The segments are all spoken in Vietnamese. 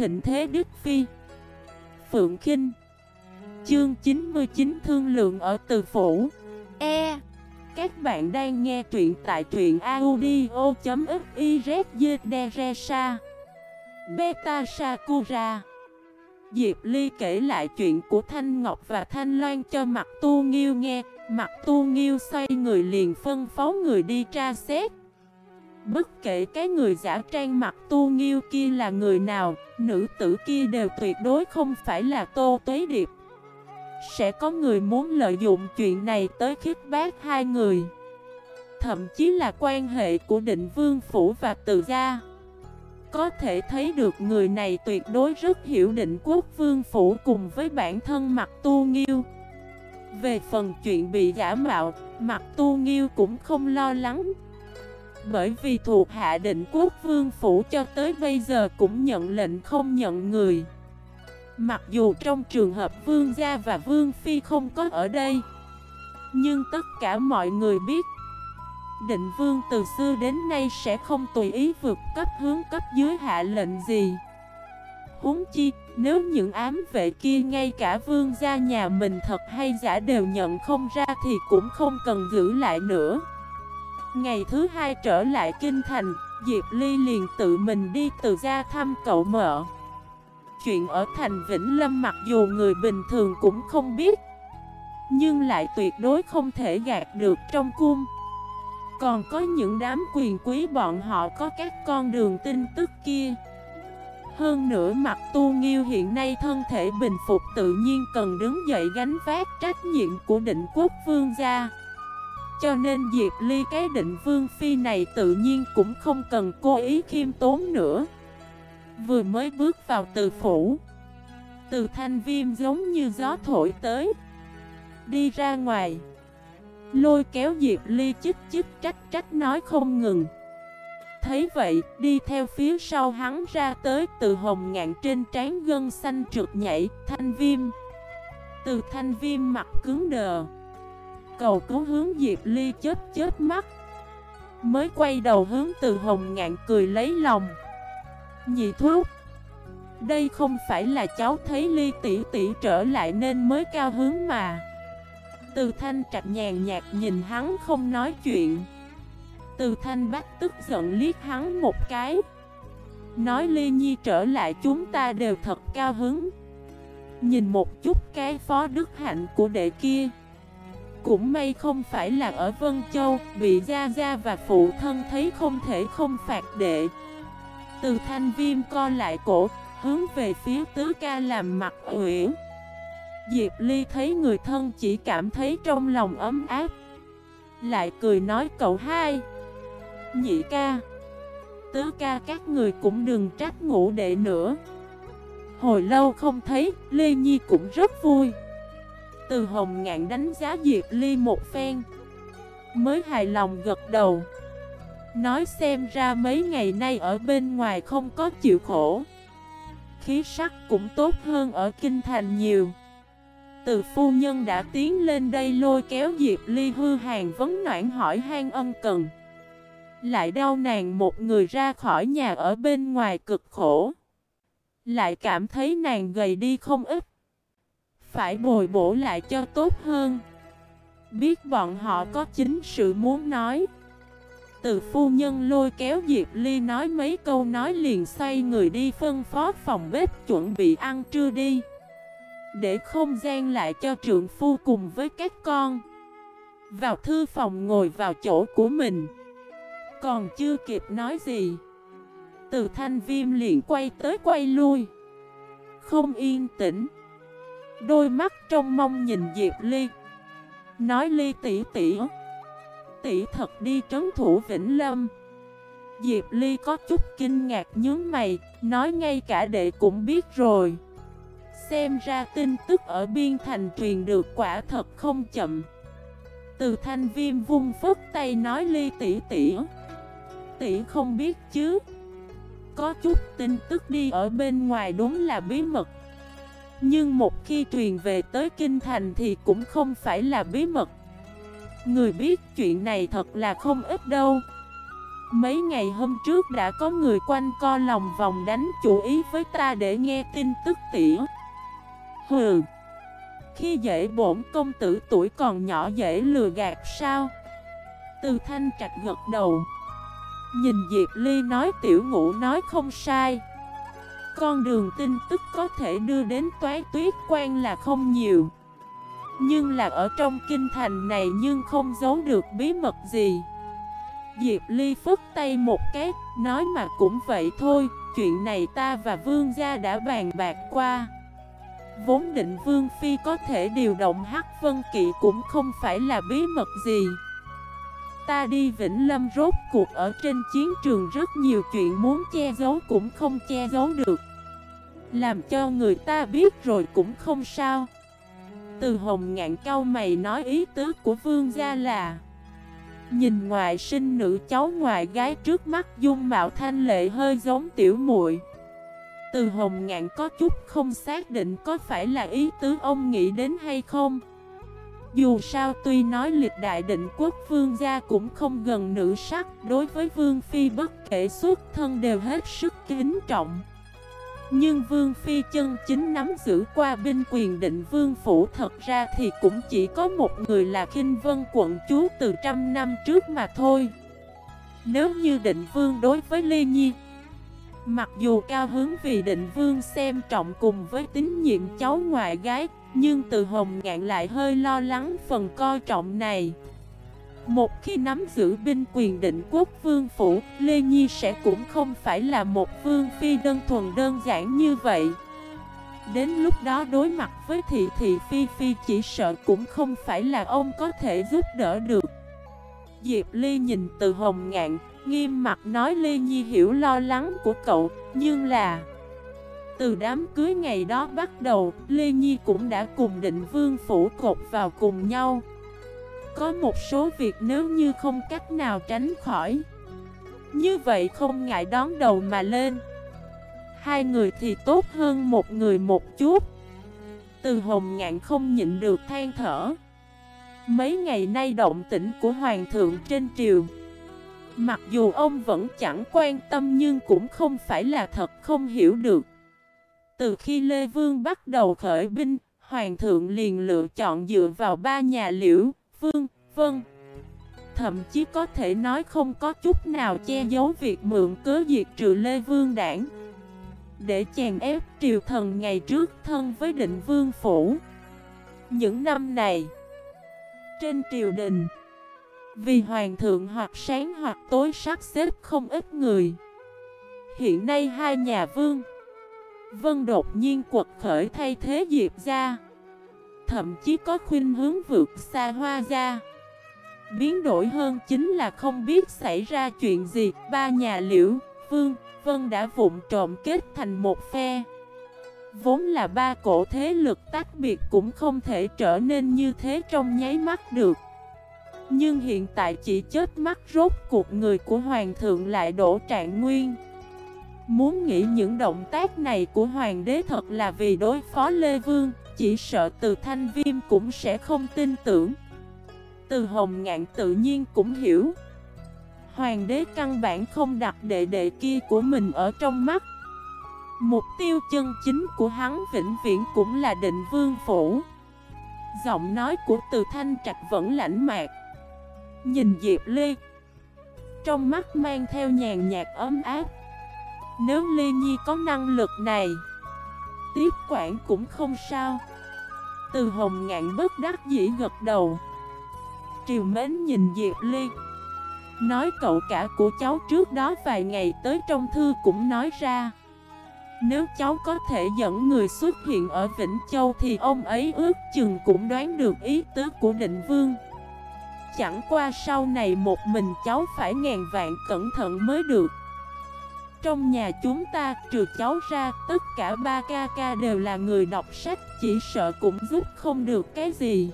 thịnh thế Đức Phi. Phượng Kinh. Chương 99 Thương lượng ở Từ Phủ. E. Các bạn đang nghe truyện tại truyện audio.xyzdresa Beta Sakura. Diệp Ly kể lại chuyện của Thanh Ngọc và Thanh Loan cho mặt tu nghiêu nghe. Mặt tu nghiêu xoay người liền phân phó người đi tra xét Bất kể cái người giả trang mặt tu nghiêu kia là người nào Nữ tử kia đều tuyệt đối không phải là Tô Tuế Điệp. Sẽ có người muốn lợi dụng chuyện này tới khích bác hai người. Thậm chí là quan hệ của định vương phủ và từ gia. Có thể thấy được người này tuyệt đối rất hiểu định quốc vương phủ cùng với bản thân mặt tu nghiêu. Về phần chuyện bị giả mạo, mặt tu nghiêu cũng không lo lắng bởi vì thuộc hạ định quốc vương phủ cho tới bây giờ cũng nhận lệnh không nhận người. Mặc dù trong trường hợp vương gia và vương phi không có ở đây Nhưng tất cả mọi người biết Định vương từ xưa đến nay sẽ không tùy ý vượt cấp hướng cấp dưới hạ lệnh gì. Huống chi, nếu những ám vệ kia ngay cả vương gia nhà mình thật hay giả đều nhận không ra thì cũng không cần giữ lại nữa. Ngày thứ hai trở lại kinh thành, Diệp Ly liền tự mình đi từ ra thăm cậu mợ. Chuyện ở thành Vĩnh Lâm mặc dù người bình thường cũng không biết, nhưng lại tuyệt đối không thể gạt được trong cung. Còn có những đám quyền quý bọn họ có các con đường tin tức kia. Hơn nữa mặt tu nghiêu hiện nay thân thể bình phục tự nhiên cần đứng dậy gánh vác trách nhiệm của định quốc vương gia. Cho nên Diệp Ly cái định vương phi này tự nhiên cũng không cần cố ý khiêm tốn nữa. Vừa mới bước vào từ phủ Từ thanh viêm giống như gió thổi tới Đi ra ngoài. Lôi kéo Diệp Ly chích chích trách trách nói không ngừng. Thấy vậy, đi theo phía sau hắn ra tới từ hồng ngạn trên trán gân xanh trượt nhảy, thanh viêm. Từ thanh viêm mặt cứng đờ cầu cứu hướng Diệp Ly chết chết mắt. Mới quay đầu hướng từ hồng ngạn cười lấy lòng. Nhị thuốc Đây không phải là cháu thấy Ly tỷ tỷ trở lại nên mới cao hướng mà. Từ thanh trạch nhàn nhạt nhìn hắn không nói chuyện. Từ thanh bắt tức giận liếc hắn một cái. Nói Ly Nhi trở lại chúng ta đều thật cao hứng. Nhìn một chút cái phó đức hạnh của đệ kia cũng may không phải là ở Vân Châu, Bị Gia Gia và phụ thân thấy không thể không phạt đệ. Từ thanh viêm co lại cổ, Hướng về phía tứ ca làm mặt uyển Diệp Ly thấy người thân chỉ cảm thấy trong lòng ấm áp. Lại cười nói, cậu hai, Nhị ca, Tứ ca các người cũng đừng trách ngủ đệ nữa. Hồi lâu không thấy, Lê Nhi cũng rất vui từ hồng ngạn đánh giá Diệp Ly một phen, Mới hài lòng gật đầu. Nói xem ra mấy ngày nay ở bên ngoài không có chịu khổ. Khí sắc cũng tốt hơn ở Kinh Thành nhiều. Từ phu nhân đã tiến lên đây lôi kéo Diệp Ly hư hàng vấn noãn hỏi han ân cần. Lại đau nàng một người ra khỏi nhà ở bên ngoài cực khổ. Lại cảm thấy nàng gầy đi không ít phải bồi bổ lại cho tốt hơn. Biết bọn họ có chính sự muốn nói. Từ phu nhân lôi kéo Diệp Ly nói mấy câu nói liền xoay người đi phân phó phòng bếp chuẩn bị ăn trưa đi. Để không gian lại cho trượng phu cùng với các con. Vào thư phòng ngồi vào chỗ của mình. Còn chưa kịp nói gì, Từ thanh viêm liền quay tới quay lui. Không yên tĩnh. Đôi mắt trong mong nhìn Diệp Ly. Nói Ly tỷ tỷ Tỷ thật đi trấn thủ Vĩnh Lâm. Diệp Ly có chút kinh ngạc nhướng mày, Nói ngay cả đệ cũng biết rồi. Xem ra tin tức ở biên thành truyền được quả thật không chậm. Từ thanh viêm vung phất tay nói ly tỷ tỷ Tỷ không biết chứ? Có chút tin tức đi ở bên ngoài đúng là bí mật nhưng một khi truyền về tới Kinh Thành thì cũng không phải là bí mật. Người biết chuyện này thật là không ít đâu. Mấy ngày hôm trước đã có người quanh co lòng vòng đánh chủ ý với ta để nghe tin tức tỉa. Hừ, Khi dễ bổn công tử tuổi còn nhỏ dễ lừa gạt sao? Từ thanh trạch gật đầu. Nhìn Diệp Ly nói tiểu ngũ nói không sai. Con đường tin tức có thể đưa đến toái tuyết quan là không nhiều Nhưng là ở trong kinh thành này nhưng không giấu được bí mật gì Diệp Ly phức tay một cái, nói mà cũng vậy thôi, chuyện này ta và Vương gia đã bàn bạc qua. Vốn định Vương Phi có thể điều động Hắc Vân Kỵ cũng không phải là bí mật gì. Ta đi Vĩnh Lâm rốt cuộc ở trên chiến trường rất nhiều chuyện muốn che giấu cũng không che giấu được. Làm cho người ta biết rồi cũng không sao. Từ hồng ngạn cao mày nói ý tứ của vương gia là, Nhìn ngoại sinh nữ cháu ngoại gái trước mắt dung mạo thanh lệ hơi giống tiểu muội. Từ hồng ngạn có chút không xác định có phải là ý tứ ông nghĩ đến hay không. Dù sao tuy nói lịch đại định quốc vương gia cũng không gần nữ sắc, Đối với vương phi bất kể xuất thân đều hết sức kính trọng nhưng vương phi chân chính nắm giữ qua binh quyền định vương phủ Thật ra thì cũng chỉ có một người là khinh vân quận chúa từ trăm năm trước mà thôi. Nếu như định vương đối với Lê Nhi, Mặc dù cao hứng vì định vương xem trọng cùng với tín nhiệm cháu ngoại gái, Nhưng từ hồng ngạn lại hơi lo lắng phần coi trọng này. Một khi nắm giữ binh quyền định quốc vương phủ, Lê Nhi sẽ cũng không phải là một vương phi đơn thuần đơn giản như vậy. Đến lúc đó đối mặt với thị thị phi phi chỉ sợ cũng không phải là ông có thể giúp đỡ được. Diệp Ly nhìn từ hồng ngạn, Nghiêm mặt nói Lê Nhi hiểu lo lắng của cậu, Nhưng là Từ đám cưới ngày đó bắt đầu, Lê Nhi cũng đã cùng định vương phủ cột vào cùng nhau. Có một số việc nếu như không cách nào tránh khỏi. Như vậy không ngại đón đầu mà lên. Hai người thì tốt hơn một người một chút. Từ hồng ngạn không nhịn được than thở. Mấy ngày nay động tĩnh của hoàng thượng trên triều. Mặc dù ông vẫn chẳng quan tâm nhưng cũng không phải là thật không hiểu được. Từ khi Lê Vương bắt đầu khởi binh, Hoàng thượng liền lựa chọn dựa vào ba nhà liễu, Vương, Vân. Thậm chí có thể nói không có chút nào che giấu việc mượn cớ diệt trừ Lê Vương đảng. Để chèn ép triều thần ngày trước thân với định vương phủ. Những năm này, trên triều đình, vì hoàng thượng hoặc sáng hoặc tối sắp xếp không ít người Hiện nay hai nhà vương Vân đột nhiên quật khởi thay thế Diệp ra Thậm chí có khuyên hướng vượt xa hoa ra. Biến đổi hơn chính là không biết xảy ra chuyện gì. Ba nhà liễu, vương, vân đã vụn trộm kết thành một phe. Vốn là ba cổ thế lực tách biệt cũng không thể trở nên như thế trong nháy mắt được. Nhưng hiện tại chỉ chết mắt rốt cuộc người của Hoàng thượng lại đổ trạng nguyên. Muốn nghĩ những động tác này của Hoàng đế thật là vì đối phó Lê Vương. Chỉ sợ từ thanh viêm cũng sẽ không tin tưởng. Từ hồng ngạn tự nhiên cũng hiểu. Hoàng đế căn bản không đặt đệ đệ kia của mình ở trong mắt. Mục tiêu chân chính của hắn vĩnh viễn cũng là định vương phủ. Giọng nói của từ thanh trạch vẫn lãnh mạc. Nhìn Diệp Ly Trong mắt mang theo nhàn nhạt ấm áp. Nếu Ly Nhi có năng lực này, Tiếp quản cũng không sao. Từ hồng ngạn bất đắc dĩ gật đầu. Triều mến nhìn Diệp Ly. Nói cậu cả của cháu trước đó vài ngày tới trong thư cũng nói ra. Nếu cháu có thể dẫn người xuất hiện ở Vĩnh Châu Thì ông ấy ước chừng cũng đoán được ý tứ của định vương. Chẳng qua sau này một mình cháu phải ngàn vạn cẩn thận mới được. Trong nhà chúng ta, trừ cháu ra, Tất cả ba ca ca đều là người đọc sách, Chỉ sợ cũng giúp không được cái gì.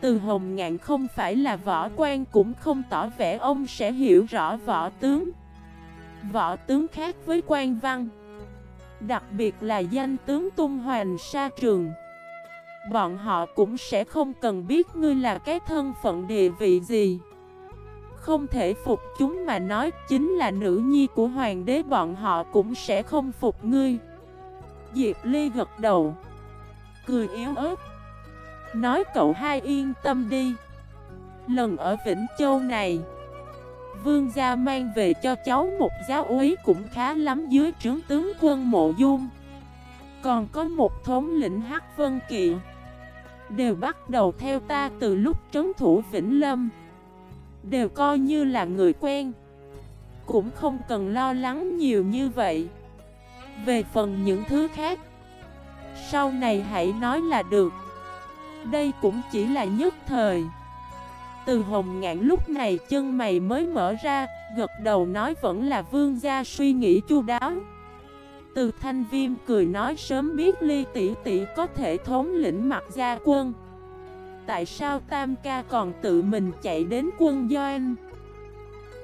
Từ hồng ngạn không phải là võ quan, Cũng không tỏ vẻ ông sẽ hiểu rõ võ tướng. Võ tướng khác với quan văn, Đặc biệt là danh tướng tung hoành sa trường. Bọn họ cũng sẽ không cần biết ngươi là cái thân phận địa vị gì không thể phục chúng mà nói chính là nữ nhi của hoàng đế bọn họ cũng sẽ không phục ngươi. Diệp Ly gật đầu, Cười yếu ớt, Nói cậu hai yên tâm đi. Lần ở Vĩnh Châu này, Vương gia mang về cho cháu một giáo úy cũng khá lắm dưới trướng tướng quân Mộ Dung. Còn có một thống lĩnh Hắc Vân Kỵ, Đều bắt đầu theo ta từ lúc trấn thủ Vĩnh Lâm. Đều coi như là người quen. Cũng không cần lo lắng nhiều như vậy. Về phần những thứ khác, Sau này hãy nói là được. Đây cũng chỉ là nhất thời. Từ hồng ngạn lúc này chân mày mới mở ra, Gật đầu nói vẫn là vương gia suy nghĩ chu đáo. Từ thanh viêm cười nói sớm biết ly tỷ tỷ có thể thống lĩnh mặt gia quân. Tại sao Tam ca còn tự mình chạy đến quân doanh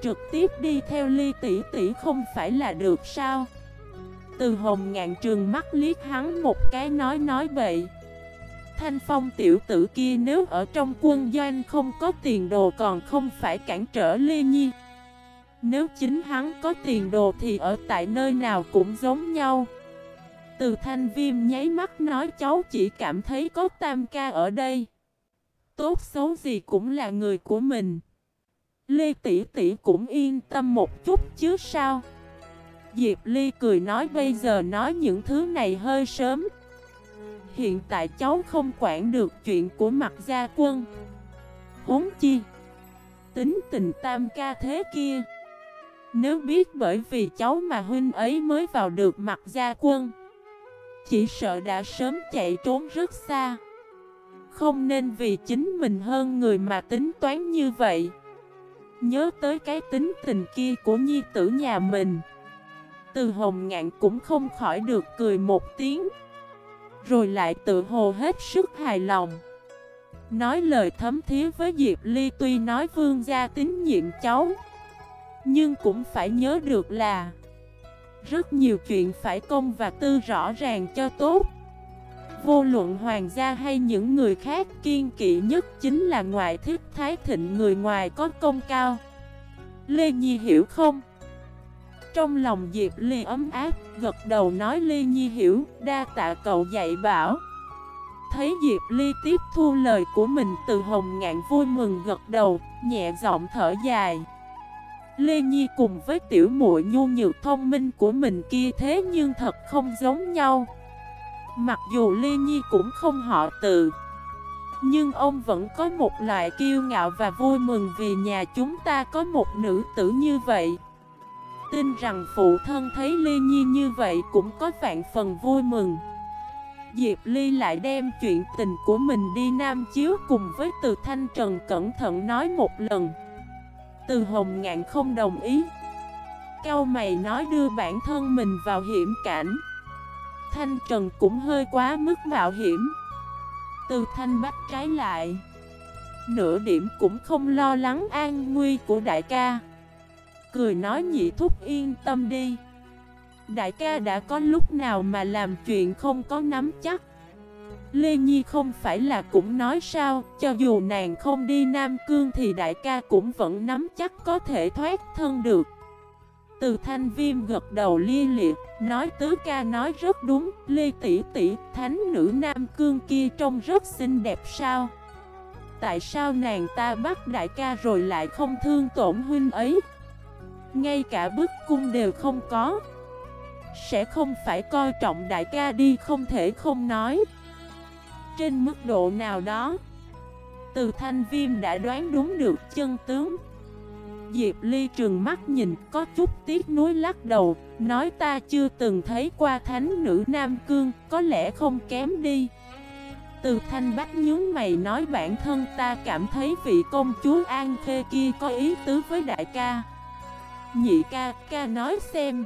Trực tiếp đi theo ly tỷ tỷ không phải là được sao? Từ hồng ngạn trường mắt liếc hắn một cái nói nói vậy Thanh phong tiểu tử kia nếu ở trong quân doanh không có tiền đồ còn không phải cản trở Lê Nhi. Nếu chính hắn có tiền đồ thì ở tại nơi nào cũng giống nhau. Từ thanh viêm nháy mắt nói, cháu chỉ cảm thấy có tam ca ở đây. Tốt xấu gì cũng là người của mình. Lê Tỷ Tỷ cũng yên tâm một chút chứ sao? Diệp Ly cười nói bây giờ nói những thứ này hơi sớm. Hiện tại cháu không quản được chuyện của mặt gia quân. Huống chi, Tính tình tam ca thế kia. Nếu biết bởi vì cháu mà huynh ấy mới vào được mặt gia quân, Chỉ sợ đã sớm chạy trốn rất xa. Không nên vì chính mình hơn người mà tính toán như vậy. Nhớ tới cái tính tình kia của nhi tử nhà mình. Từ hồng ngạn cũng không khỏi được cười một tiếng. Rồi lại tự hồ hết sức hài lòng. Nói lời thấm thía với Diệp Ly tuy nói vương gia tín nhiệm cháu, Nhưng cũng phải nhớ được là Rất nhiều chuyện phải công và tư rõ ràng cho tốt. Vô luận hoàng gia hay những người khác kiên kỵ nhất chính là ngoại thích thái thịnh người ngoài có công cao Lê Nhi hiểu không? Trong lòng Diệp Ly ấm áp, gật đầu nói lê Nhi hiểu, đa tạ cậu dạy bảo. Thấy Diệp Ly tiếp thu lời của mình từ hồng ngạn vui mừng gật đầu, nhẹ giọng thở dài. Lê Nhi cùng với tiểu muội nhu nhược thông minh của mình kia thế nhưng thật không giống nhau. Mặc dù Lê Nhi cũng không họ từ, nhưng ông vẫn có một loại kiêu ngạo và vui mừng vì nhà chúng ta có một nữ tử như vậy. Tin rằng phụ thân thấy Ly Nhi như vậy cũng có vạn phần vui mừng. Diệp Ly lại đem chuyện tình của mình đi Nam Chiếu cùng với Từ Thanh Trần cẩn thận nói một lần. Từ Hồng Ngạn không đồng ý. Cao mày nói đưa bản thân mình vào hiểm cảnh. Thanh Trần cũng hơi quá mức mạo hiểm. Từ Thanh bắt trái lại, Nửa điểm cũng không lo lắng an nguy của đại ca. Cười nói nhị thúc yên tâm đi. Đại ca đã có lúc nào mà làm chuyện không có nắm chắc? Lê Nhi không phải là cũng nói sao, Cho dù nàng không đi Nam Cương thì đại ca cũng vẫn nắm chắc có thể thoát thân được. Từ thanh viêm gật đầu lia liệt, Nói tứ ca nói rất đúng, Lê tỷ tỷ, thánh nữ Nam Cương kia trông rất xinh đẹp sao? Tại sao nàng ta bắt đại ca rồi lại không thương tổn huynh ấy? Ngay cả bức cung đều không có. Sẽ không phải coi trọng đại ca đi, không thể không nói. Trên mức độ nào đó, Từ thanh viêm đã đoán đúng được chân tướng. Diệp Ly trừng mắt nhìn có chút tiếc nuối lắc đầu Nói ta chưa từng thấy qua thánh nữ Nam Cương Có lẽ không kém đi. Từ thanh bách nhướng mày nói bản thân ta cảm thấy vị công chúa An Khê kia có ý tứ với đại ca. Nhị ca, ca nói xem.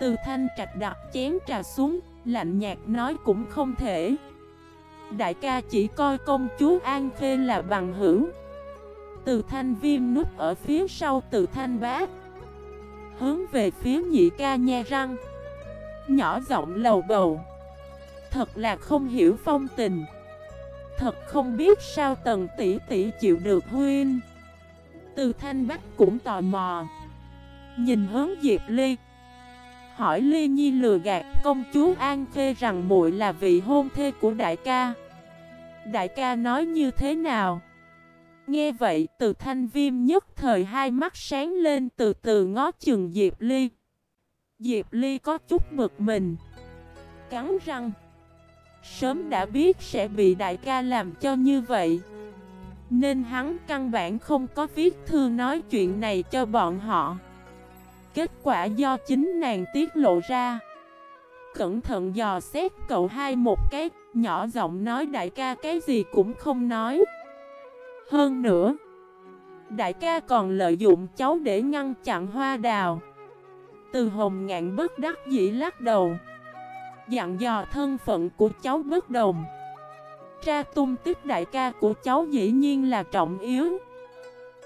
Từ thanh trạch đặt chén trà xuống Lạnh nhạt nói cũng không thể. Đại ca chỉ coi công chúa An Khê là bằng hữu. Từ thanh viêm nút ở phía sau từ thanh bát Hướng về phía nhị ca nha răng. Nhỏ giọng lầu bầu. Thật là không hiểu phong tình. Thật không biết sao tần tỷ tỷ chịu được huyên. Từ Thanh Bách cũng tò mò. Nhìn hướng Diệp Ly. Hỏi Ly Nhi lừa gạt công chúa An Khê rằng muội là vị hôn thê của đại ca. Đại ca nói như thế nào? Nghe vậy, từ thanh viêm nhất thời hai mắt sáng lên từ từ ngó chừng Diệp Ly. Diệp Ly có chút bực mình. Cắn răng. Sớm đã biết sẽ bị đại ca làm cho như vậy. Nên hắn căn bản không có viết thư nói chuyện này cho bọn họ. Kết quả do chính nàng tiết lộ ra. Cẩn thận dò xét cậu hai một cái, Nhỏ giọng nói đại ca cái gì cũng không nói. Hơn nữa. Đại ca còn lợi dụng cháu để ngăn chặn hoa đào. Từ hồng ngạn bất đắc dĩ lắc đầu. Dặn dò thân phận của cháu bất đồng. Tra tung tích đại ca của cháu dĩ nhiên là trọng yếu.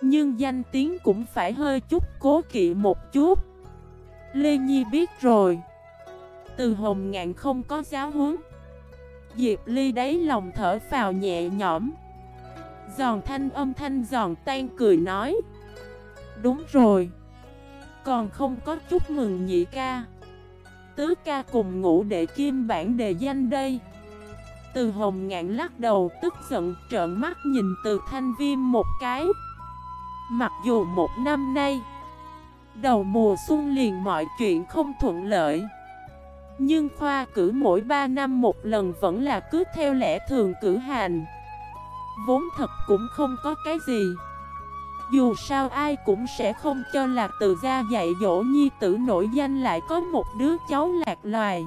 Nhưng danh tiếng cũng phải hơi chút cố kỵ một chút. Lê Nhi biết rồi. Từ hồng ngạn không có giáo huấn. Diệp Ly đáy lòng thở phào nhẹ nhõm. Giòn thanh âm thanh giòn tan cười nói. Đúng rồi. Còn không có chúc mừng nhị ca. Tứ ca cùng ngủ để kim bản đề danh đây. Từ hồng ngạn lắc đầu tức giận trợn mắt nhìn từ thanh viêm một cái. Mặc dù một năm nay, Đầu mùa xuân liền mọi chuyện không thuận lợi. Nhưng khoa cử mỗi 3 năm một lần vẫn là cứ theo lẽ thường cử hành. Vốn thật cũng không có cái gì. Dù sao ai cũng sẽ không cho là từ gia dạy dỗ nhi tử nổi danh lại có một đứa cháu lạc loài.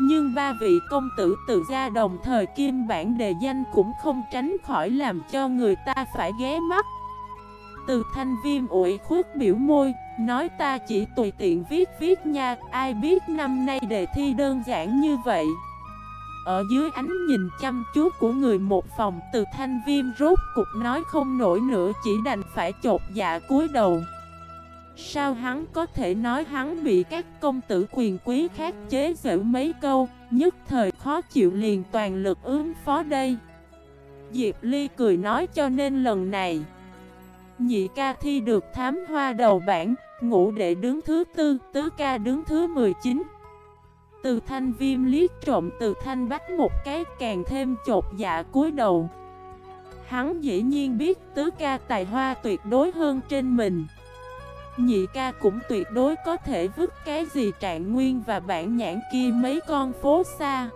Nhưng ba vị công tử từ gia đồng thời kim bản đề danh cũng không tránh khỏi làm cho người ta phải ghé mắt. Từ thanh viêm ủi khuất biểu môi, nói ta chỉ tùy tiện viết viết nha, ai biết năm nay đề thi đơn giản như vậy. Ở dưới ánh nhìn chăm chú của người một phòng từ thanh viêm rốt cục nói không nổi nữa chỉ đành phải chột dạ cúi đầu. Sao hắn có thể nói hắn bị các công tử quyền quý khác chế giễu mấy câu, nhất thời khó chịu liền toàn lực ứng phó đây. Diệp Ly cười nói cho nên lần này Nhị ca thi được thám hoa đầu bảng, ngũ đệ đứng thứ tư, tứ ca đứng thứ 19. Từ thanh viêm liếc trộm, từ thanh bách một cái, càng thêm chột dạ cúi đầu. Hắn dĩ nhiên biết tứ ca tài hoa tuyệt đối hơn trên mình. Nhị ca cũng tuyệt đối có thể vứt cái gì trạng nguyên và bản nhãn kia mấy con phố xa.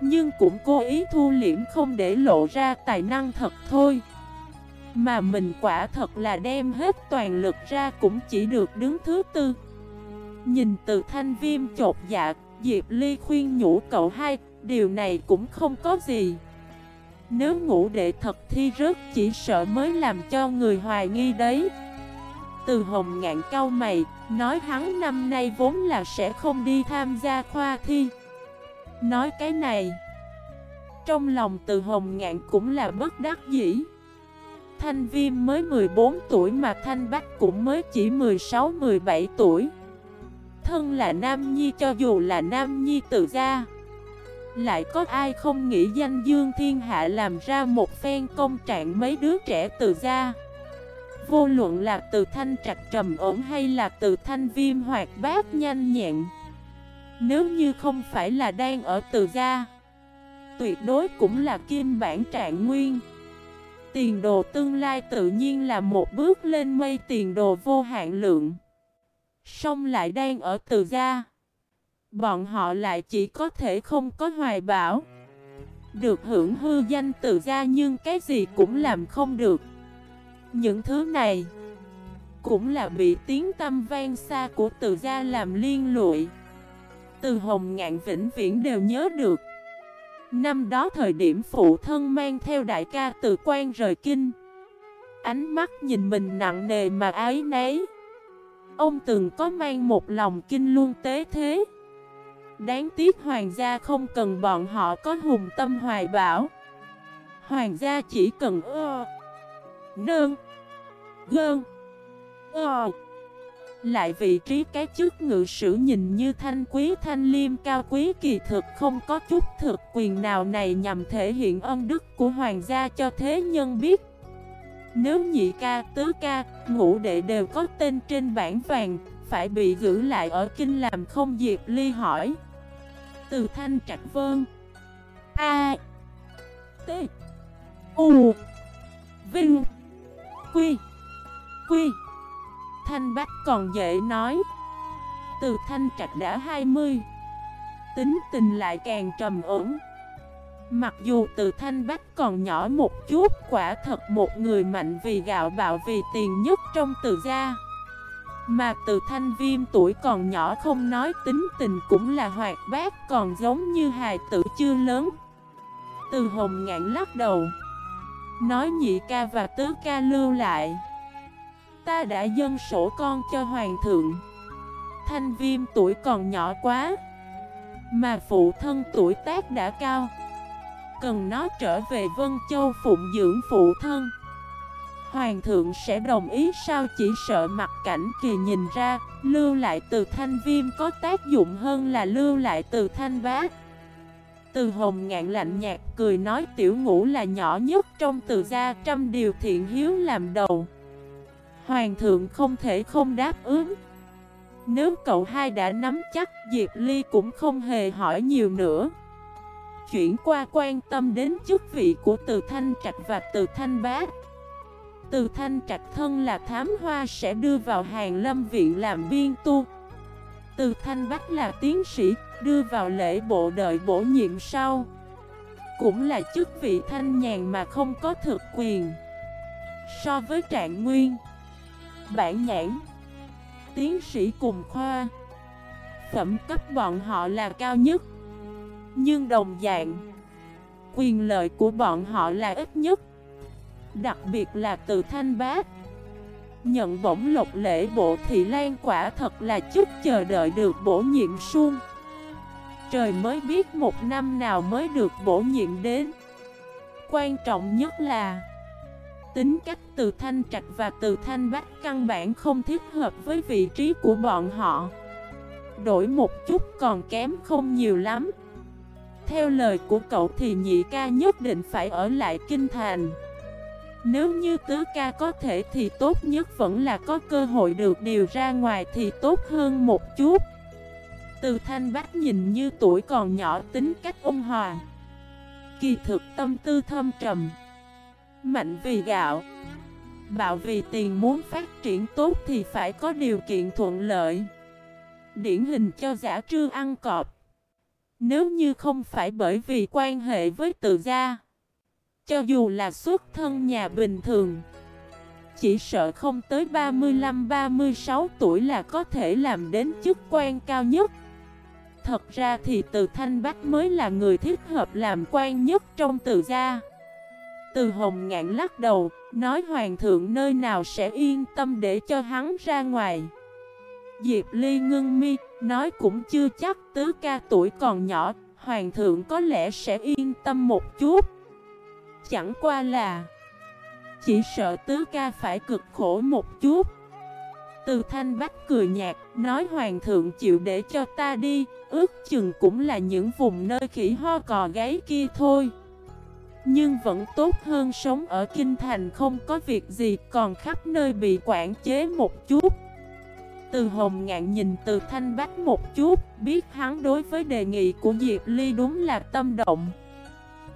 Nhưng cũng cố ý thu liễm không để lộ ra tài năng thật thôi. Mà mình quả thật là đem hết toàn lực ra cũng chỉ được đứng thứ tư Nhìn từ thanh viêm chột dạ Diệp Ly khuyên nhủ cậu hai, Điều này cũng không có gì. Nếu ngủ đệ thật thi rớt, Chỉ sợ mới làm cho người hoài nghi đấy. Từ hồng ngạn cao mày, Nói hắn năm nay vốn là sẽ không đi tham gia khoa thi. Nói cái này, Trong lòng từ hồng ngạn cũng là bất đắc dĩ. Thanh Viêm mới 14 tuổi mà Thanh Bách cũng mới chỉ 16-17 tuổi. Thân là Nam Nhi cho dù là Nam Nhi tự gia Lại có ai không nghĩ danh dương thiên hạ làm ra một phen công trạng mấy đứa trẻ tự gia Vô luận là từ thanh trặc trầm ổn hay là từ thanh viêm hoạt bát nhanh nhẹn, Nếu như không phải là đang ở từ gia Tuyệt đối cũng là kim bản trạng nguyên Tiền đồ tương lai tự nhiên là một bước lên mây, tiền đồ vô hạn lượng. Song lại đang ở từ gia. Bọn họ lại chỉ có thể không có hoài bảo. Được hưởng hư danh từ gia nhưng cái gì cũng làm không được. Những thứ này cũng là bị tiếng tâm vang xa của từ gia làm liên lụy. Từ hồng ngạn vĩnh viễn đều nhớ được. Năm đó thời điểm phụ thân mang theo đại ca từ quan rời kinh Ánh mắt nhìn mình nặng nề mà ái nấy Ông từng có mang một lòng kinh luôn tế thế. Đáng tiếc hoàng gia không cần bọn họ có hùng tâm hoài bảo Hoàng gia chỉ cần ơ, Nương, Gơn Ờ lại vị trí cái chức ngự sử nhìn như thanh quý, thanh liêm, cao quý kỳ thực không có chút thực quyền nào này nhằm thể hiện ân đức của hoàng gia cho thế nhân biết. Nếu nhị ca, tứ ca, ngũ đệ đều có tên trên bản vàng Phải bị giữ lại ở kinh làm không Diệp Ly hỏi. Từ thanh trạch vơn A. T. U. Vinh. Quy. Quy. Thanh Bách còn dễ nói. Từ Thanh Trạch đã 20 Tính tình lại càng trầm ổn. Mặc dù từ Thanh Bách còn nhỏ một chút, Quả thật một người mạnh vì gạo bạo vì tiền nhất trong từ gia. Mà từ Thanh Viêm tuổi còn nhỏ không nói tính tình cũng là hoạt bát, Còn giống như hài tử chưa lớn. Từ hồng ngạn lắc đầu, Nói nhị ca và tứ ca lưu lại. Ta đã dâng sổ con cho hoàng thượng. Thanh viêm tuổi còn nhỏ quá, Mà phụ thân tuổi tác đã cao. Cần nó trở về Vân Châu phụng dưỡng phụ thân. Hoàng thượng sẽ đồng ý sao chỉ sợ mặt cảnh kỳ nhìn ra, Lưu lại từ thanh viêm có tác dụng hơn là lưu lại từ thanh bát từ hồng ngạn lạnh nhạt cười nói tiểu ngũ là nhỏ nhất trong từ gia trăm điều thiện hiếu làm đầu. Hoàng thượng không thể không đáp ứng. Nếu cậu hai đã nắm chắc, Diệp Ly cũng không hề hỏi nhiều nữa. Chuyển qua quan tâm đến chức vị của từ Thanh Trạch và từ Thanh Bát Từ Thanh Trạch thân là thám hoa sẽ đưa vào hàng lâm viện làm biên tu. Từ Thanh Bát là tiến sĩ, đưa vào lễ bộ đợi bổ nhiệm sau. Cũng là chức vị thanh nhàn mà không có thực quyền. So với trạng nguyên, Bản nhãn, Tiến sĩ cùng khoa, Phẩm cấp bọn họ là cao nhất. Nhưng đồng dạng, Quyền lợi của bọn họ là ít nhất. Đặc biệt là từ thanh bát. Nhận bổng lộc lễ bộ thị lan quả thật là chút chờ đợi được bổ nhiệm suông Trời mới biết một năm nào mới được bổ nhiệm đến. Quan trọng nhất là, Tính cách từ thanh trạch và từ thanh bách căn bản không thích hợp với vị trí của bọn họ. Đổi một chút còn kém không nhiều lắm. Theo lời của cậu thì nhị ca nhất định phải ở lại kinh thành. Nếu như tứ ca có thể thì tốt nhất vẫn là có cơ hội được điều ra ngoài thì tốt hơn một chút. Từ thanh bác nhìn như tuổi còn nhỏ tính cách ôn hòa. Kỳ thực tâm tư thâm trầm, Mạnh vì gạo, Bạo vì tiền muốn phát triển tốt thì phải có điều kiện thuận lợi. Điển hình cho giả trư ăn cọp. Nếu như không phải bởi vì quan hệ với tự gia Cho dù là xuất thân nhà bình thường Chỉ sợ không tới 35-36 tuổi là có thể làm đến chức quan cao nhất. Thật ra thì từ Thanh Bắc mới là người thích hợp làm quan nhất trong từ gia. Từ Hồng ngạn lắc đầu, nói Hoàng thượng nơi nào sẽ yên tâm để cho hắn ra ngoài. Diệp Ly ngưng mi, nói cũng chưa chắc tứ ca tuổi còn nhỏ Hoàng thượng có lẽ sẽ yên tâm một chút Chẳng qua là Chỉ sợ tứ ca phải cực khổ một chút từ thanh bách cười nhạt, nói hoàng thượng chịu để cho ta đi, ước chừng cũng là những vùng nơi khỉ ho cò gáy kia thôi. Nhưng vẫn tốt hơn sống ở kinh thành không có việc gì, còn khắp nơi bị quản chế một chút. Từ hồng ngạn nhìn từ thanh bách một chút, biết hắn đối với đề nghị của Diệp Ly đúng là tâm động.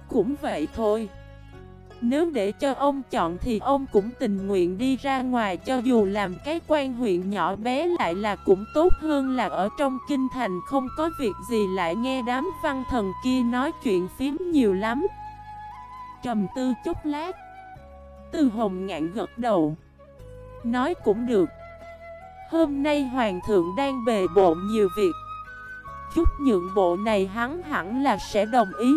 Cũng vậy thôi. Nếu để cho ông chọn thì ông cũng tình nguyện đi ra ngoài cho dù làm cái quan huyện nhỏ bé lại là cũng tốt hơn là ở trong kinh thành không có việc gì lại nghe đám văn thần kia nói chuyện phím nhiều lắm. Trầm tư chút lát. Từ hồng ngạn gật đầu. Nói cũng được. Hôm nay hoàng thượng đang bề bộn nhiều việc. Chút nhượng bộ này hắn hẳn là sẽ đồng ý.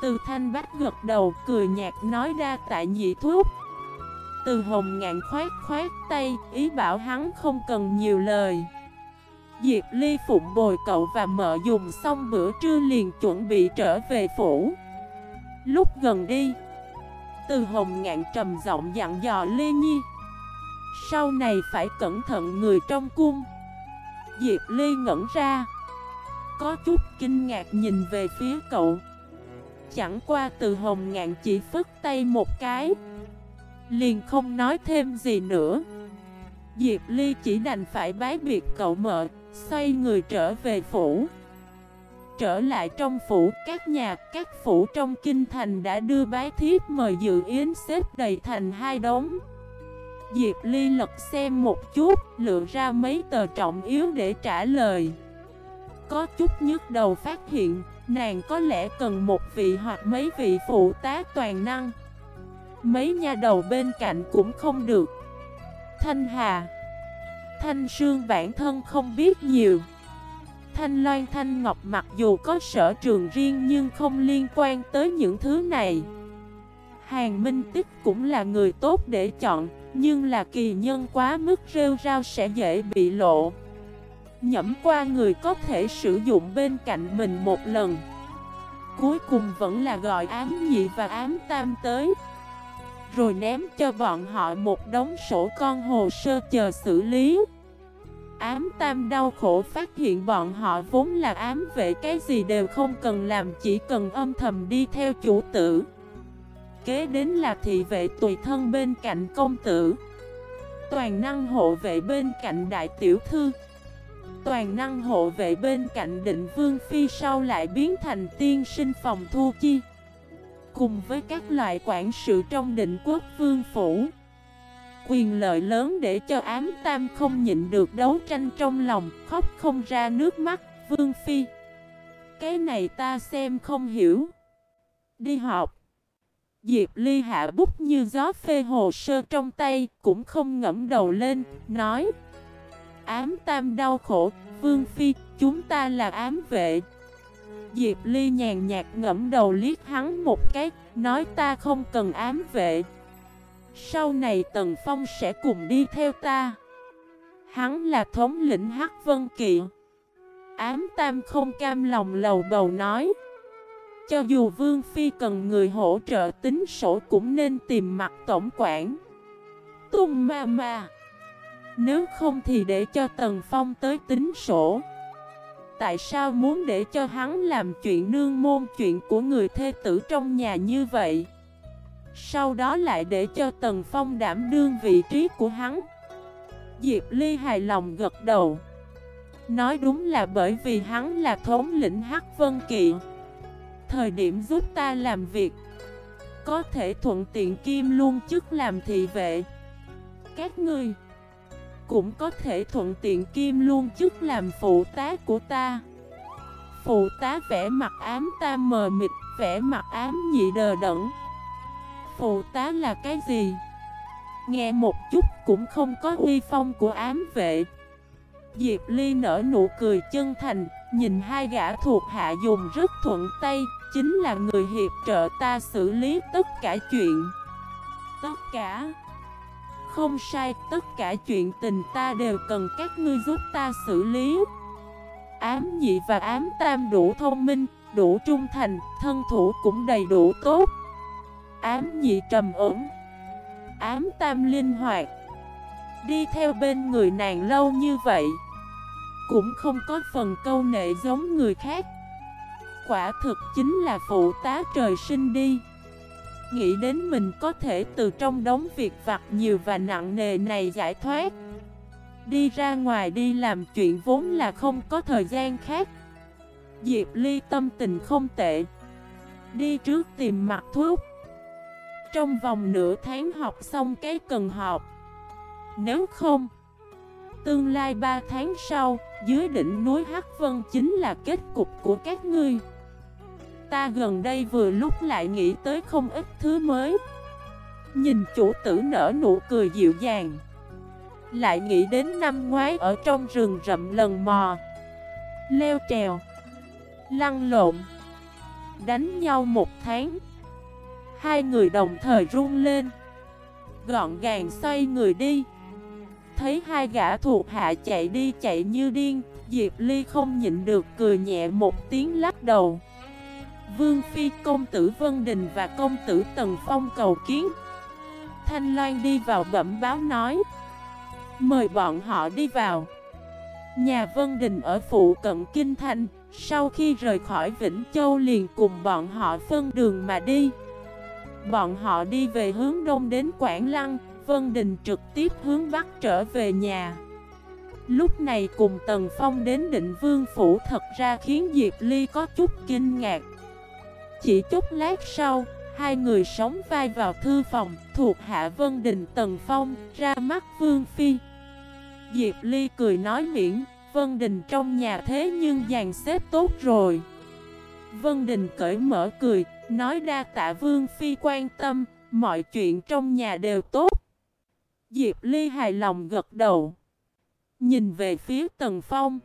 Từ thanh bách gật đầu, cười nhạt nói ra tại nhị thuốc Từ hồng ngạn khoát khoát tay, Ý bảo hắn không cần nhiều lời Diệp Ly phụng bồi cậu và mợ dùng xong bữa trưa liền chuẩn bị trở về phủ Lúc gần đi, Từ hồng ngạn trầm giọng dặn dò Lê Nhi sau này phải cẩn thận người trong cung. Diệp Ly ngẩn ra. Có chút kinh ngạc nhìn về phía cậu. Chẳng qua từ hồng ngạn chỉ phức tay một cái. Liền không nói thêm gì nữa. Diệp Ly chỉ đành phải bái biệt cậu mợ Xoay người trở về phủ. Trở lại trong phủ Các nhà, các phủ trong kinh thành đã đưa bái thiếp mời dự yến xếp đầy thành hai đống. Diệp Ly lật xem một chút, Lựa ra mấy tờ trọng yếu để trả lời. Có chút nhức đầu phát hiện, Nàng có lẽ cần một vị hoặc mấy vị phụ tá toàn năng. Mấy nhà đầu bên cạnh cũng không được. Thanh Hà. Thanh Sương bản thân không biết nhiều. Thanh Loan Thanh Ngọc mặc dù có sở trường riêng nhưng không liên quan tới những thứ này. Hàng Minh Tích cũng là người tốt để chọn. Nhưng là kỳ nhân quá mức rêu rao sẽ dễ bị lộ. Nhẫm qua người có thể sử dụng bên cạnh mình một lần. Cuối cùng vẫn là gọi ám nhị và ám tam tới. Rồi ném cho bọn họ một đống sổ con hồ sơ chờ xử lý. Ám tam đau khổ phát hiện bọn họ vốn là ám vệ, cái gì đều không cần làm, Chỉ cần âm thầm đi theo chủ tử. Kế đến là thị vệ tùy thân bên cạnh công tử. Toàn năng hộ vệ bên cạnh đại tiểu thư. Toàn năng hộ vệ bên cạnh định vương phi sau lại biến thành tiên sinh phòng thu chi. Cùng với các loại quản sự trong định quốc vương phủ. Quyền lợi lớn để cho ám tam không nhịn được đấu tranh trong lòng, Khóc không ra nước mắt, Vương phi. Cái này ta xem không hiểu. Đi học. Diệp Ly hạ bút như gió phê hồ sơ trong tay, Cũng không ngẫm đầu lên, Nói, Ám tam đau khổ, Vương Phi, Chúng ta là ám vệ. Diệp Ly nhàn nhạt ngẫm đầu liếc hắn một cái, Nói, ta không cần ám vệ. Sau này Tần Phong sẽ cùng đi theo ta. Hắn là thống lĩnh Hắc Vân Kỵ Ám Tam không cam lòng lầu bầu nói cho dù Vương Phi cần người hỗ trợ tính sổ cũng nên tìm mặt tổng quản. Tung ma ma. Nếu không thì để cho Tần Phong tới tính sổ. Tại sao muốn để cho hắn làm chuyện nương môn chuyện của người thê tử trong nhà như vậy? Sau đó lại để cho Tần Phong đảm đương vị trí của hắn. Diệp Ly hài lòng gật đầu. Nói đúng là bởi vì hắn là thống lĩnh Hắc Vân kiện Thời điểm giúp ta làm việc. Có thể thuận tiện kim luôn chức làm thị vệ. Các ngươi Cũng có thể thuận tiện kim luôn chức làm phụ tá của ta. Phụ tá vẽ mặt ám ta mờ mịt Vẽ mặt ám nhị đờ đẫn. Phụ tá là cái gì? Nghe một chút cũng không có uy phong của ám vệ. Diệp Ly nở nụ cười chân thành, Nhìn hai gã thuộc hạ dùng rất thuận tay. Chính là người hiệp trợ ta xử lý tất cả chuyện. Tất cả. Không sai, tất cả chuyện tình ta đều cần các ngươi giúp ta xử lý. Ám nhị và ám tam đủ thông minh, đủ trung thành, thân thủ cũng đầy đủ tốt. Ám nhị trầm ổn. Ám tam linh hoạt. Đi theo bên người nàng lâu như vậy Cũng không có phần câu nệ giống người khác quả thực chính là phụ tá trời sinh đi. Nghĩ đến mình có thể từ trong đống việc vặt nhiều và nặng nề này giải thoát. Đi ra ngoài đi làm chuyện vốn là không có thời gian khác. Diệp Ly tâm tình không tệ. Đi trước tìm mặt thuốc. Trong vòng nửa tháng học xong cái cần học. Nếu không, Tương lai 3 tháng sau, Dưới đỉnh núi Hắc Vân chính là kết cục của các ngươi. Ta gần đây vừa lúc lại nghĩ tới không ít thứ mới. Nhìn chủ tử nở nụ cười dịu dàng, Lại nghĩ đến năm ngoái ở trong rừng rậm lần mò. Leo trèo, Lăn lộn, Đánh nhau một tháng. Hai người đồng thời run lên, Gọn gàng xoay người đi. Thấy hai gã thuộc hạ chạy đi chạy như điên, Diệp Ly không nhịn được cười nhẹ một tiếng lắc đầu. Vương Phi, công tử Vân Đình và công tử Tần Phong cầu kiến. Thanh Loan đi vào bẩm báo nói, Mời bọn họ đi vào. Nhà Vân Đình ở phụ cận Kinh Thành, Sau khi rời khỏi Vĩnh Châu liền cùng bọn họ phân đường mà đi. Bọn họ đi về hướng đông đến Quảng Lăng, Vân Đình trực tiếp hướng Bắc trở về nhà. Lúc này cùng Tần Phong đến định vương phủ thật ra khiến Diệp Ly có chút kinh ngạc. Chỉ chút lát sau, hai người sống vai vào thư phòng thuộc Hạ Vân Đình Tần Phong ra mắt Vương Phi. Diệp Ly cười nói miễn, Vân Đình trong nhà thế nhưng dàn xếp tốt rồi. Vân Đình cởi mở cười, nói đa tạ Vương Phi quan tâm, mọi chuyện trong nhà đều tốt. Diệp Ly hài lòng gật đầu. Nhìn về phía Tần Phong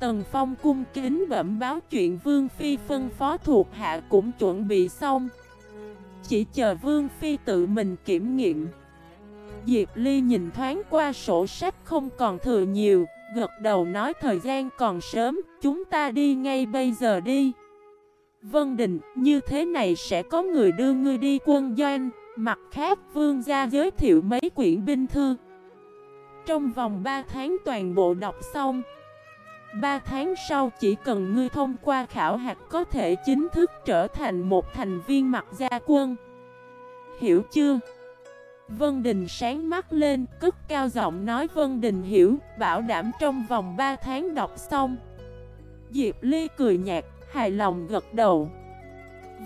Tần Phong cung kính bẩm báo chuyện Vương Phi phân phó thuộc hạ cũng chuẩn bị xong. Chỉ chờ Vương Phi tự mình kiểm nghiệm. Diệp Ly nhìn thoáng qua sổ sách không còn thừa nhiều, Gật đầu nói thời gian còn sớm, Chúng ta đi ngay bây giờ đi. Vân Đình, như thế này sẽ có người đưa ngươi đi quân doanh. Mặt khác, vương gia giới thiệu mấy quyển binh thư. Trong vòng 3 tháng toàn bộ đọc xong 3 tháng sau chỉ cần ngươi thông qua khảo hạt có thể chính thức trở thành một thành viên mặt gia quân. Hiểu chưa? Vân Đình sáng mắt lên, cất cao giọng nói Vân Đình hiểu, bảo đảm trong vòng 3 tháng đọc xong. Diệp Ly cười nhạt, hài lòng gật đầu.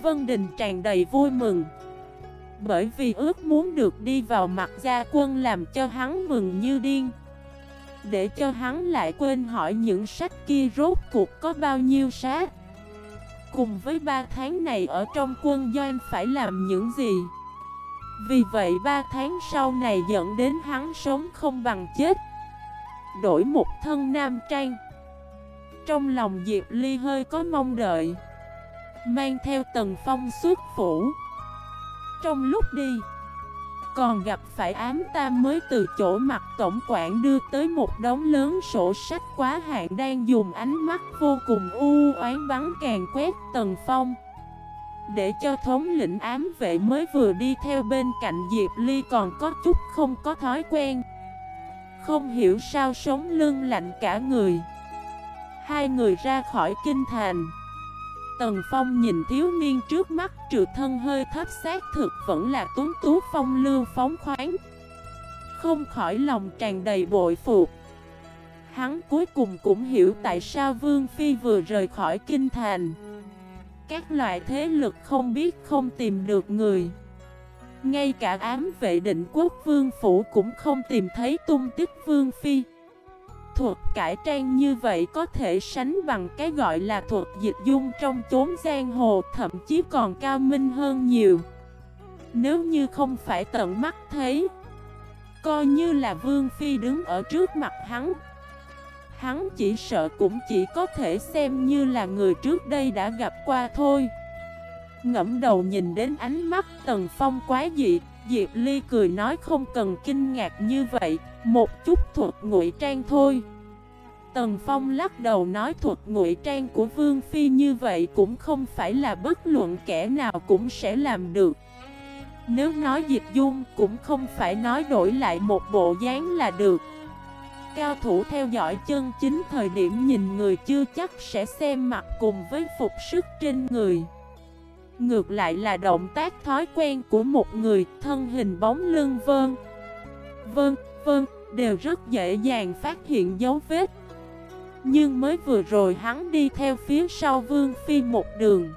Vân Đình tràn đầy vui mừng. Bởi vì ước muốn được đi vào mặt gia quân làm cho hắn mừng như điên. Để cho hắn lại quên hỏi những sách kia rốt cuộc có bao nhiêu sách? Cùng với 3 tháng này ở trong quân doanh phải làm những gì? Vì vậy 3 tháng sau này dẫn đến hắn sống không bằng chết. Đổi một thân nam trang. Trong lòng Diệp Ly hơi có mong đợi. Mang theo tầng phong suốt phủ. Trong lúc đi còn gặp phải ám tam mới từ chỗ mặt tổng quản đưa tới một đống lớn sổ sách quá hạn Đang dùng ánh mắt vô cùng u oán bắn càng quét tần phong. Để cho thống lĩnh ám vệ mới vừa đi theo bên cạnh Diệp Ly còn có chút không có thói quen. Không hiểu sao sống lưng lạnh cả người. Hai người ra khỏi kinh thành. Tần Phong nhìn thiếu niên trước mắt, trừ thân hơi thấp xác thực vẫn là tuấn tú phong lưu phóng khoáng. Không khỏi lòng tràn đầy bội phục. Hắn cuối cùng cũng hiểu tại sao Vương Phi vừa rời khỏi kinh thành. Các loại thế lực không biết không tìm được người. Ngay cả ám vệ định quốc Vương Phủ cũng không tìm thấy tung tích Vương Phi. Thuật cải trang như vậy có thể sánh bằng cái gọi là thuật dịch dung trong chốn giang hồ, Thậm chí còn cao minh hơn nhiều. Nếu như không phải tận mắt thấy, Coi như là Vương Phi đứng ở trước mặt hắn. Hắn chỉ sợ cũng chỉ có thể xem như là người trước đây đã gặp qua thôi. Ngẫm đầu nhìn đến ánh mắt Tần Phong quá dị Diệp Ly cười nói không cần kinh ngạc như vậy, Một chút thuật ngụy trang thôi. Tần Phong lắc đầu nói thuật ngụy trang của Vương Phi như vậy cũng không phải là bất luận kẻ nào cũng sẽ làm được. Nếu nói dịch dung cũng không phải nói đổi lại một bộ dáng là được. Cao thủ theo dõi chân chính thời điểm nhìn người chưa chắc sẽ xem mặt cùng với phục sức trên người. Ngược lại là động tác thói quen của một người thân hình bóng lưng vơn. Vơn, vơn đều rất dễ dàng phát hiện dấu vết. Nhưng mới vừa rồi hắn đi theo phía sau Vương Phi một đường.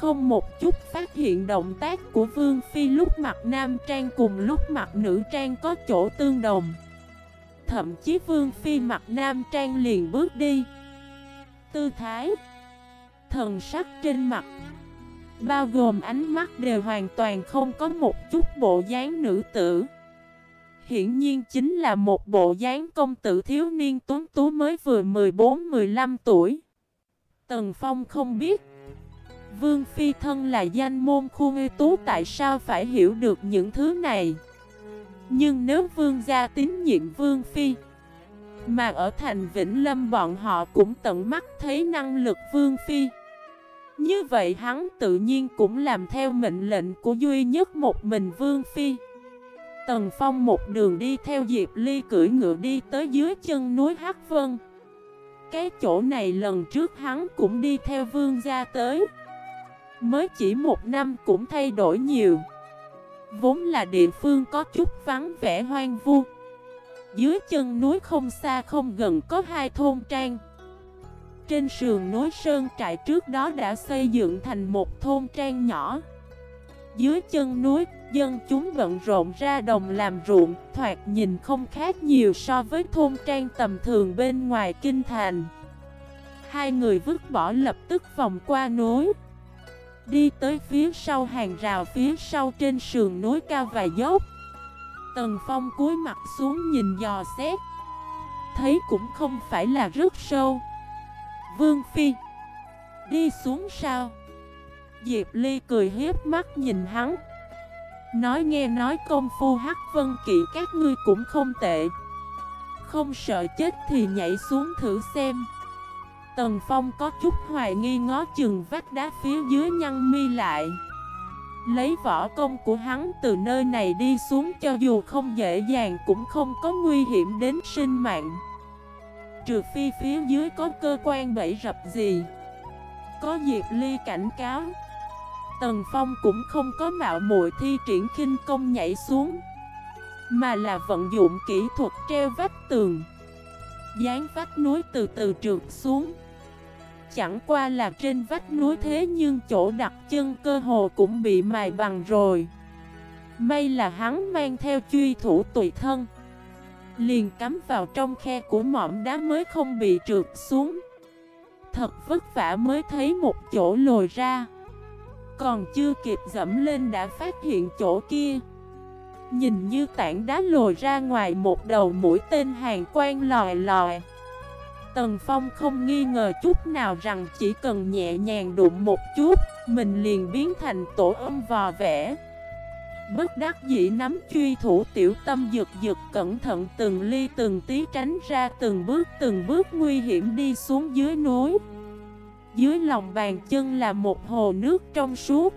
Không một chút phát hiện động tác của Vương Phi lúc mặc nam trang cùng lúc mặc nữ trang có chỗ tương đồng. Thậm chí Vương Phi mặc nam trang liền bước đi. Tư thái Thần sắc trên mặt Bao gồm ánh mắt đều hoàn toàn không có một chút bộ dáng nữ tử. Hiển nhiên chính là một bộ dáng công tử thiếu niên tuấn tú mới vừa 14-15 tuổi. Tần Phong không biết, Vương Phi thân là danh môn khu ngư tú tại sao phải hiểu được những thứ này. Nhưng nếu Vương gia tín nhiệm Vương Phi, Mà ở thành Vĩnh Lâm bọn họ cũng tận mắt thấy năng lực Vương Phi như vậy hắn tự nhiên cũng làm theo mệnh lệnh của duy nhất một mình Vương Phi. Tần Phong một đường đi theo Diệp Ly cưỡi ngựa đi tới dưới chân núi Hắc Vân. Cái chỗ này lần trước hắn cũng đi theo Vương gia tới. Mới chỉ một năm cũng thay đổi nhiều. Vốn là địa phương có chút vắng vẻ hoang vu. Dưới chân núi không xa không gần có hai thôn trang. Trên sườn núi Sơn Trại trước đó đã xây dựng thành một thôn trang nhỏ. Dưới chân núi, dân chúng bận rộn ra đồng làm ruộng Thoạt nhìn không khác nhiều so với thôn trang tầm thường bên ngoài kinh thành. Hai người vứt bỏ lập tức vòng qua núi. Đi tới phía sau hàng rào phía sau trên sườn núi cao và dốc. Tần Phong cúi mặt xuống nhìn dò xét. Thấy cũng không phải là rất sâu. Vương Phi. Đi xuống sao? Diệp Ly cười hiếp mắt nhìn hắn. Nói nghe nói công phu hắc vân kỵ các ngươi cũng không tệ. Không sợ chết thì nhảy xuống thử xem. Tần Phong có chút hoài nghi ngó chừng vách đá phía dưới nhăn mi lại. Lấy võ công của hắn từ nơi này đi xuống cho dù không dễ dàng cũng không có nguy hiểm đến sinh mạng. Trừ phi phía dưới có cơ quan bẫy rập gì. Có Diệp Ly cảnh cáo. Tần Phong cũng không có mạo muội thi triển khinh công nhảy xuống, Mà là vận dụng kỹ thuật treo vách tường. Dán vách núi từ từ trượt xuống. Chẳng qua là trên vách núi thế nhưng chỗ đặt chân cơ hồ cũng bị mài bằng rồi. May là hắn mang theo truy thủ tùy thân. Liền cắm vào trong khe của mỏm đá mới không bị trượt xuống. Thật vất vả mới thấy một chỗ lồi ra. Còn chưa kịp dẫm lên đã phát hiện chỗ kia. Nhìn như tảng đá lồi ra ngoài một đầu mũi tên hàng quang lòi lòi. Tần Phong không nghi ngờ chút nào rằng chỉ cần nhẹ nhàng đụng một chút, mình liền biến thành tổ âm vò vẽ. Bất đắc dĩ nắm truy thủ tiểu tâm giật giật cẩn thận từng ly từng tí tránh ra từng bước từng bước nguy hiểm đi xuống dưới núi. Dưới lòng bàn chân là một hồ nước trong suốt.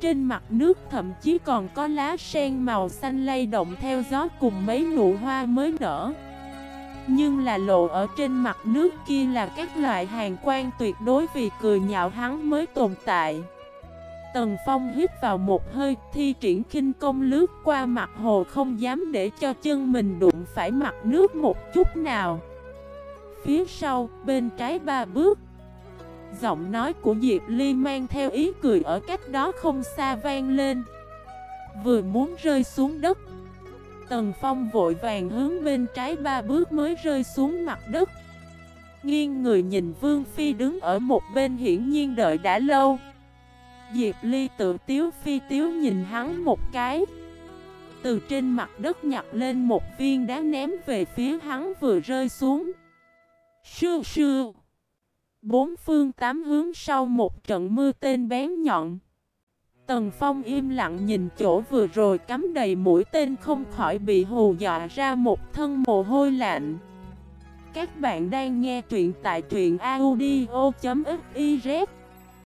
Trên mặt nước thậm chí còn có lá sen màu xanh lay động theo gió cùng mấy nụ hoa mới nở. Nhưng là lộ ở trên mặt nước kia là các loại hàng quan tuyệt đối vì cười nhạo hắn mới tồn tại Tần Phong hít vào một hơi thi triển khinh công lướt qua mặt hồ không dám để cho chân mình đụng phải mặt nước một chút nào. Phía sau, bên trái ba bước. Giọng nói của Diệp Ly mang theo ý cười ở cách đó không xa vang lên. Vừa muốn rơi xuống đất Tần Phong vội vàng hướng bên trái ba bước mới rơi xuống mặt đất. Nghiêng người nhìn Vương Phi đứng ở một bên hiển nhiên đợi đã lâu. Diệp Ly tự tiếu phi tiếu nhìn hắn một cái Từ trên mặt đất nhặt lên một viên đá ném về phía hắn vừa rơi xuống Sư sư. Bốn phương tám hướng sau một trận mưa tên bén nhọn Tần Phong im lặng nhìn chỗ vừa rồi cắm đầy mũi tên không khỏi bị hù dọa ra một thân mồ hôi lạnh. Các bạn đang nghe truyện tại truyện audio.fif